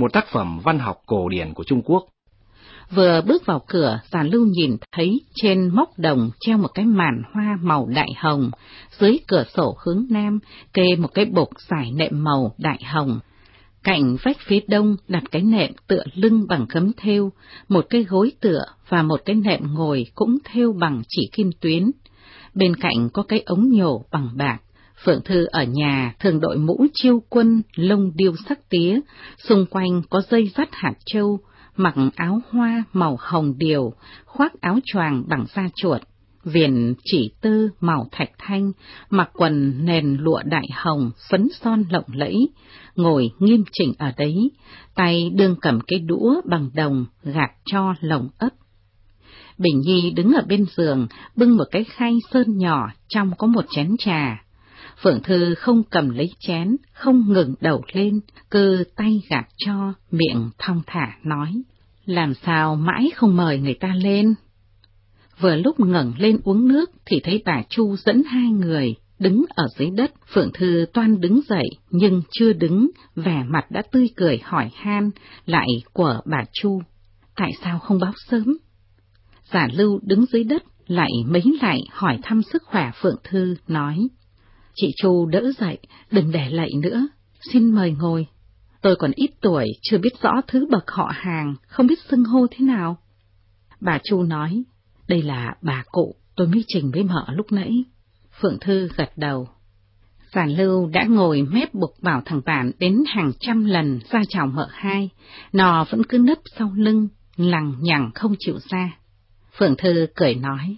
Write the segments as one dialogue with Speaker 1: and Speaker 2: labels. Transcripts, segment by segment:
Speaker 1: một tác phẩm văn học cổ điển của Trung Quốc.
Speaker 2: Vừa bước vào cửa, giàn lưu nhìn thấy trên móc đồng treo một cái màn hoa màu đại hồng, dưới cửa sổ hướng nam kê một cái bục giải nệm màu đại hồng. Cạnh vách phía đông đặt cái nệm tựa lưng bằng khấm thêu, một cái gối tựa và một cái nệm ngồi cũng thêu bằng chỉ kim tuyến. Bên cạnh có cái ống nhổ bằng bạc. Phượng Thư ở nhà thường đội mũ chiêu quân, lông điêu sắc tía, xung quanh có dây dắt hạt châu, mặc áo hoa màu hồng điều, khoác áo choàng bằng da chuột, viền chỉ tư màu thạch thanh, mặc quần nền lụa đại hồng, phấn son lộng lẫy, ngồi nghiêm chỉnh ở đấy, tay đương cầm cái đũa bằng đồng, gạt cho lồng ấp. Bình Nhi đứng ở bên giường, bưng một cái khay sơn nhỏ, trong có một chén trà. Phượng Thư không cầm lấy chén, không ngừng đầu lên, cơ tay gạt cho, miệng thong thả nói. Làm sao mãi không mời người ta lên? Vừa lúc ngẩng lên uống nước thì thấy bà Chu dẫn hai người, đứng ở dưới đất. Phượng Thư toan đứng dậy, nhưng chưa đứng, vẻ mặt đã tươi cười hỏi han, lại của bà Chu. Tại sao không báo sớm? Giả lưu đứng dưới đất, lại mấy lại hỏi thăm sức khỏe Phượng Thư, nói. Chị Chu đỡ dậy, đừng để lạy nữa, xin mời ngồi. Tôi còn ít tuổi, chưa biết rõ thứ bậc họ hàng, không biết xưng hô thế nào. Bà Chu nói, đây là bà cụ, tôi mới trình với mợ lúc nãy. Phượng Thư gật đầu. Giản lưu đã ngồi mép buộc bảo thằng bạn đến hàng trăm lần ra chào mợ hai, nò vẫn cứ nấp sau lưng, lằng nhằng không chịu ra. Phượng Thư cười nói,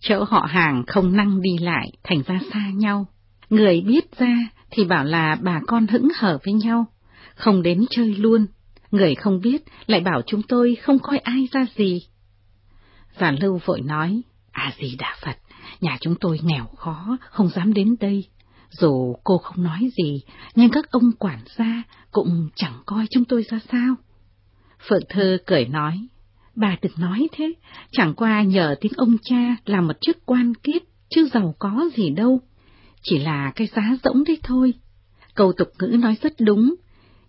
Speaker 2: chỗ họ hàng không năng đi lại, thành ra xa nhau. Người biết ra thì bảo là bà con hững hở với nhau, không đến chơi luôn. Người không biết lại bảo chúng tôi không coi ai ra gì. già lưu vội nói, à gì đà Phật, nhà chúng tôi nghèo khó, không dám đến đây. Dù cô không nói gì, nhưng các ông quản gia cũng chẳng coi chúng tôi ra sao. Phượng Thơ cười nói, bà đừng nói thế, chẳng qua nhờ tiếng ông cha làm một chức quan kiếp, chứ giàu có gì đâu. Chỉ là cái giá rỗng đấy thôi. Câu tục ngữ nói rất đúng,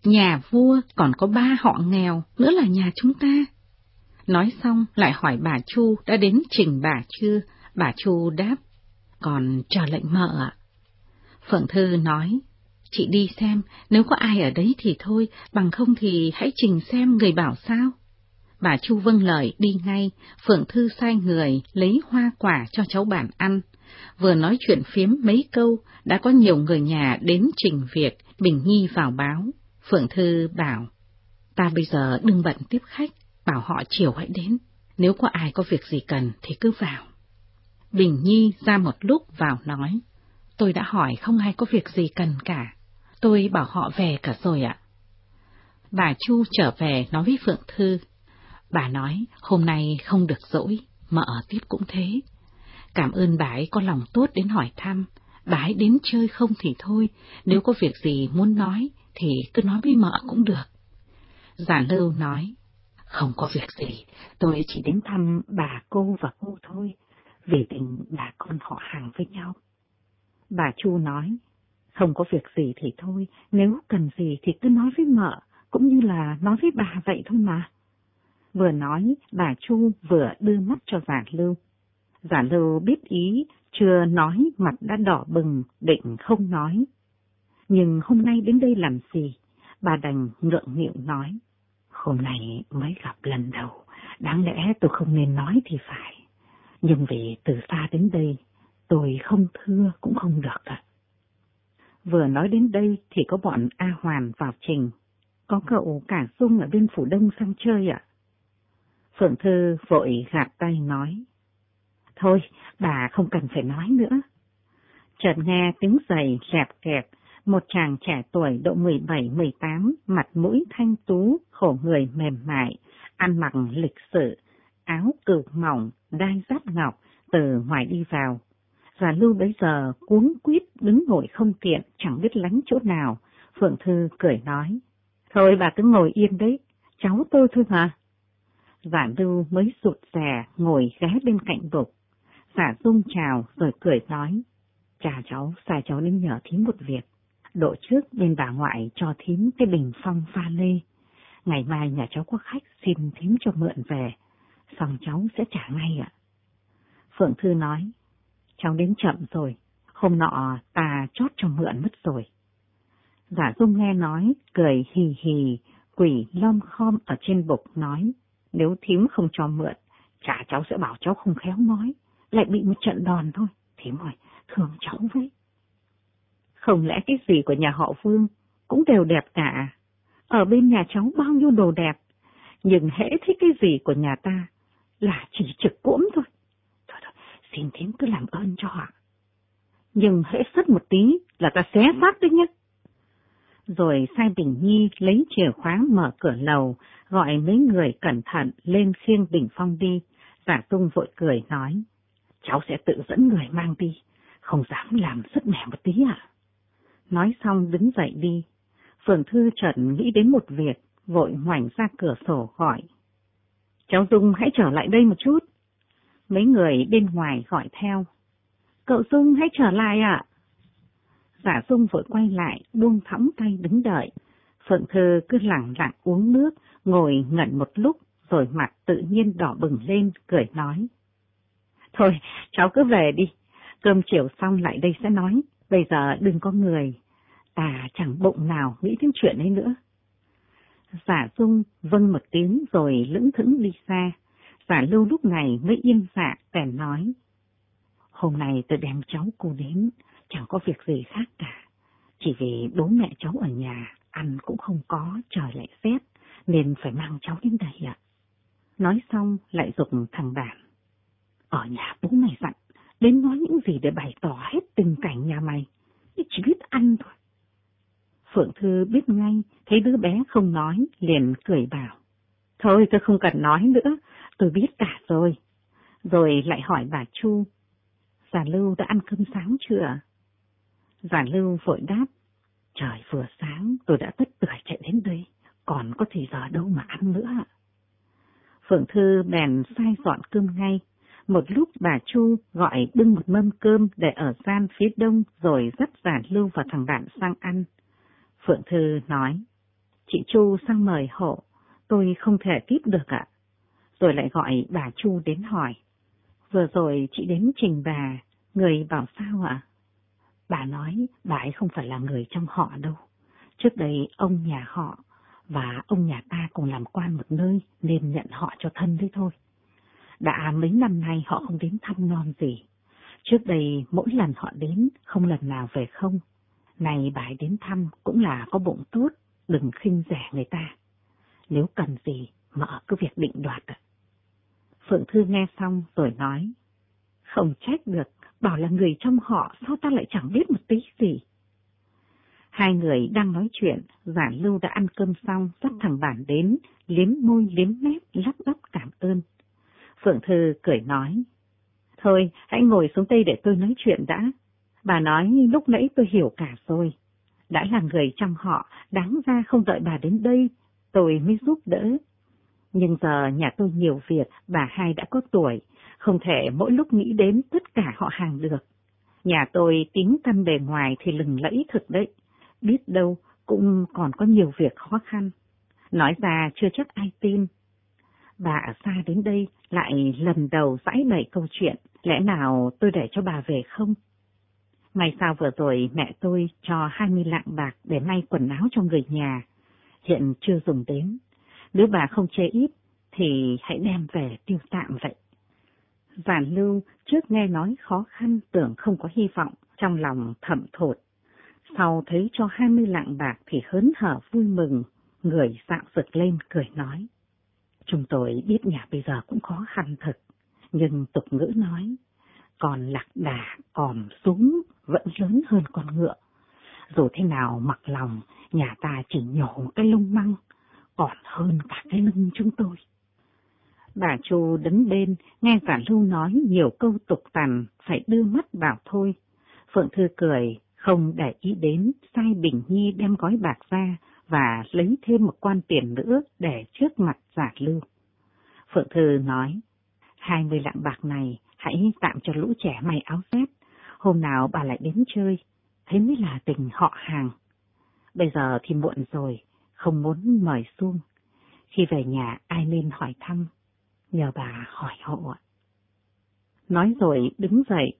Speaker 2: nhà vua còn có ba họ nghèo, nữa là nhà chúng ta. Nói xong lại hỏi bà Chu đã đến trình bà chưa, bà Chu đáp, còn chờ lệnh mợ ạ. Phượng Thư nói, chị đi xem, nếu có ai ở đấy thì thôi, bằng không thì hãy trình xem người bảo sao. Bà Chu vâng lời đi ngay, Phượng Thư sai người lấy hoa quả cho cháu bản ăn. Vừa nói chuyện phiếm mấy câu, đã có nhiều người nhà đến trình việc, Bình Nhi vào báo. Phượng Thư bảo, ta bây giờ đừng bận tiếp khách, bảo họ chiều hãy đến, nếu có ai có việc gì cần thì cứ vào. Bình Nhi ra một lúc vào nói, tôi đã hỏi không ai có việc gì cần cả, tôi bảo họ về cả rồi ạ. Bà Chu trở về nói với Phượng Thư, bà nói hôm nay không được dỗi, mà ở tiếp cũng thế. Cảm ơn bà ấy có lòng tốt đến hỏi thăm, bà ấy đến chơi không thì thôi, nếu có việc gì muốn nói thì cứ nói với mợ cũng được. Giả lưu nói, không có việc gì, tôi chỉ đến thăm bà cô và cô thôi, vì tình bà con họ hàng với nhau. Bà Chu nói, không có việc gì thì thôi, nếu cần gì thì cứ nói với mợ, cũng như là nói với bà vậy thôi mà. Vừa nói, bà Chu vừa đưa mắt cho giả lưu. Giả lưu biết ý, chưa nói mặt đã đỏ bừng, định không nói. Nhưng hôm nay đến đây làm gì? Bà đành ngượng nghịu nói. Hôm nay mới gặp lần đầu, đáng lẽ tôi không nên nói thì phải. Nhưng vì từ xa đến đây, tôi không thưa cũng không được ạ. Vừa nói đến đây thì có bọn A Hoàn vào trình. Có cậu cả Dung ở bên Phủ Đông sang chơi ạ. Phượng Thư vội gạt tay nói. Thôi, bà không cần phải nói nữa. Chợt nghe tiếng giày kẹp kẹp, một chàng trẻ tuổi độ 17-18, mặt mũi thanh tú, khổ người mềm mại, ăn mặc lịch sự, áo cừu mỏng, đai giáp ngọc, từ ngoài đi vào. Và lưu bấy giờ cuống quýt đứng ngồi không tiện, chẳng biết lánh chỗ nào. Phượng Thư cười nói, thôi bà cứ ngồi yên đấy, cháu tôi thôi mà. Giả lưu mới rụt rè ngồi ghé bên cạnh bục. Giả dung chào rồi cười nói, cha cháu, sai cháu đến nhờ thím một việc độ trước bên bà ngoại cho thím cái bình phong pha lê. Ngày mai nhà cháu có khách xin thím cho mượn về, xong cháu sẽ trả ngay ạ. Phượng Thư nói, cháu đến chậm rồi, hôm nọ ta chót cho mượn mất rồi. Giả Dung nghe nói, cười hì hì, quỷ lom khom ở trên bục nói, nếu thím không cho mượn, chả cháu sẽ bảo cháu không khéo nói, lại bị một trận đòn thôi. thế mọi thường cháu với. Không lẽ cái gì của nhà họ Vương cũng đều đẹp cả. Ở bên nhà cháu bao nhiêu đồ đẹp, nhưng hễ thích cái gì của nhà ta là chỉ trực cuỗm thôi. Thôi thôi, xin thím cứ làm ơn cho ạ. Nhưng hễ sất một tí là ta xé phát đấy nhé. Rồi sai Bình Nhi lấy chìa khóa mở cửa lầu, gọi mấy người cẩn thận lên khiêng Bình Phong đi. Giả tung vội cười nói, cháu sẽ tự dẫn người mang đi, không dám làm sức mẻ một tí à. Nói xong đứng dậy đi, Phượng Thư chợt nghĩ đến một việc, vội ngoảnh ra cửa sổ gọi. Cháu Dung hãy trở lại đây một chút. Mấy người bên ngoài gọi theo. Cậu Dung hãy trở lại ạ. Giả Dung vội quay lại, buông thõng tay đứng đợi. Phượng Thư cứ lặng lặng uống nước, ngồi ngẩn một lúc, rồi mặt tự nhiên đỏ bừng lên, cười nói. Thôi, cháu cứ về đi, cơm chiều xong lại đây sẽ nói, bây giờ đừng có người, ta chẳng bụng nào nghĩ đến chuyện ấy nữa. Giả Dung vâng một tiếng rồi lững thững đi xa, giả lưu lúc này mới yên dạ bèn nói. Hôm nay tôi đem cháu cô đến, chẳng có việc gì khác cả, chỉ vì bố mẹ cháu ở nhà, ăn cũng không có, trời lại rét, nên phải mang cháu đến đây ạ. Nói xong lại dục thằng đàn. Ở nhà bố mày dặn, đến nói những gì để bày tỏ hết tình cảnh nhà mày, chỉ biết ăn thôi. Phượng Thư biết ngay, thấy đứa bé không nói, liền cười bảo. Thôi tôi không cần nói nữa, tôi biết cả rồi. Rồi lại hỏi bà Chu, Giả Lưu đã ăn cơm sáng chưa? Giả Lưu vội đáp, trời vừa sáng tôi đã tất tưởi chạy đến đây, còn có thì giờ đâu mà ăn nữa. Phượng Thư bèn sai dọn cơm ngay. Một lúc bà Chu gọi bưng một mâm cơm để ở gian phía đông rồi dắt Giả Lưu và thằng bạn sang ăn. Phượng Thư nói, chị Chu sang mời hộ, tôi không thể tiếp được ạ. Rồi lại gọi bà Chu đến hỏi, vừa rồi chị đến trình bà, người bảo sao ạ? Bà nói bà ấy không phải là người trong họ đâu. Trước đây ông nhà họ và ông nhà ta cùng làm quan một nơi nên nhận họ cho thân đấy thôi. Đã mấy năm nay họ không đến thăm non gì. Trước đây mỗi lần họ đến không lần nào về không. Này bà ấy đến thăm cũng là có bụng tốt, đừng khinh rẻ người ta. Nếu cần gì, mở cứ việc định đoạt. Phượng Thư nghe xong rồi nói, không trách được, bảo là người trong họ, sao ta lại chẳng biết một tí gì. Hai người đang nói chuyện, Giản lưu đã ăn cơm xong, dắt thằng bản đến, liếm môi liếm mép, lắp bắp cảm ơn. Phượng Thư cười nói, thôi hãy ngồi xuống đây để tôi nói chuyện đã. Bà nói lúc nãy tôi hiểu cả rồi. Đã là người trong họ, đáng ra không đợi bà đến đây, tôi mới giúp đỡ. Nhưng giờ nhà tôi nhiều việc, bà hai đã có tuổi, không thể mỗi lúc nghĩ đến tất cả họ hàng được. Nhà tôi tính căn bề ngoài thì lừng lẫy thực đấy, biết đâu cũng còn có nhiều việc khó khăn. Nói ra chưa chắc ai tin. Bà xa đến đây lại lần đầu giải bày câu chuyện, lẽ nào tôi để cho bà về không? May sao vừa rồi mẹ tôi cho 20 lạng bạc để may quần áo cho người nhà, hiện chưa dùng đến. Nếu bà không chê ít, thì hãy đem về tiêu tạm vậy. Giản lưu trước nghe nói khó khăn tưởng không có hy vọng, trong lòng thầm thột. Sau thấy cho 20 lạng bạc thì hớn hở vui mừng, người dạo rực lên cười nói. Chúng tôi biết nhà bây giờ cũng khó khăn thật, nhưng tục ngữ nói, còn lạc đà, còm súng vẫn lớn hơn con ngựa. Dù thế nào mặc lòng, nhà ta chỉ nhổ một cái lông măng, còn hơn cả cái lưng chúng tôi. Bà Chu đứng bên, nghe cả lưu nói nhiều câu tục tằn, phải đưa mắt vào thôi. Phượng Thư cười, không để ý đến, sai Bình Nhi đem gói bạc ra và lấy thêm một quan tiền nữa để trước mặt giả lưu. Phượng Thư nói, hai mươi lạng bạc này hãy tạm cho lũ trẻ may áo vest, hôm nào bà lại đến chơi, thế mới là tình họ hàng. Bây giờ thì muộn rồi, không muốn mời xuông, Khi về nhà ai nên hỏi thăm, nhờ bà hỏi hộ. Nói rồi đứng dậy,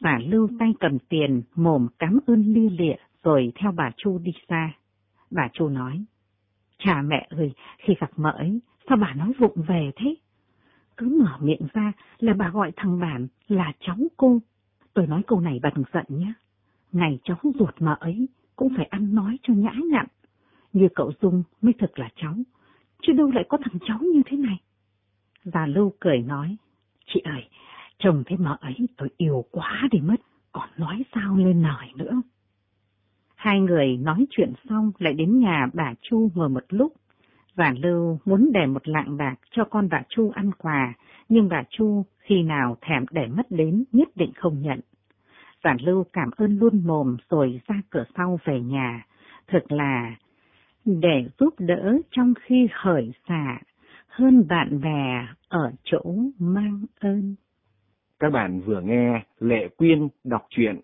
Speaker 2: giả lưu tay cầm tiền, mồm cảm ơn lia lịa, rồi theo bà Chu đi xa. Bà Chu nói, cha mẹ ơi, khi gặp mợ ấy, sao bà nói vụng về thế? Cứ mở miệng ra là bà gọi thằng bạn là cháu cô. Tôi nói câu này bà đừng giận nhé. Ngày cháu ruột mợ ấy cũng phải ăn nói cho nhã nhặn. Như cậu Dung mới thực là cháu, chứ đâu lại có thằng cháu như thế này. Già Lưu cười nói, chị ơi, chồng thế mợ ấy tôi yêu quá đi mất, còn nói sao lên nời nữa. Hai người nói chuyện xong lại đến nhà bà Chu ngồi một lúc. Già Lưu muốn để một lạng bạc cho con bà Chu ăn quà, nhưng bà Chu khi nào thèm để mất đến nhất định không nhận. Giản Lưu cảm ơn luôn mồm rồi ra cửa sau về nhà, Thật là để giúp đỡ trong khi khởi xạ hơn bạn bè ở chỗ mang ơn.
Speaker 1: Các bạn vừa nghe Lệ Quyên đọc truyện